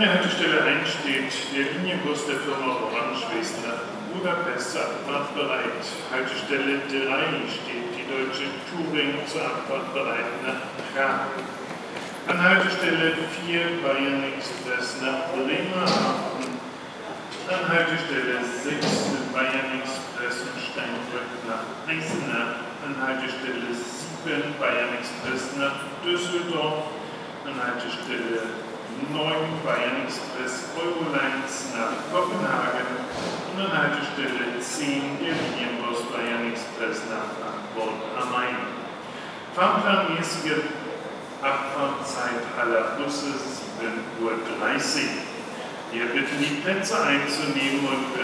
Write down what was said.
An der Haltestelle 1 steht der Linienbus der Firma Orange West nach Budapest zur Abfahrt bereit. Haltestelle 3 steht die Deutsche Touring zur Abfahrt bereit nach Prag. An Haltestelle 4 Bayern Express nach Bremerhaven. An Haltestelle 6 Bayern Express und Steinbrück nach Eisenach. An Haltestelle 7 Bayern Express nach Düsseldorf. An Haltestelle 9 Bayern Express Eurolines nach Kopenhagen und an Haltestelle 10 der Linienbus Bayern Express nach Frankfurt am Main. Fahrplanmäßige Abfahrtzeit aller Busse 7.30 Uhr. Wir bitten die Plätze einzunehmen und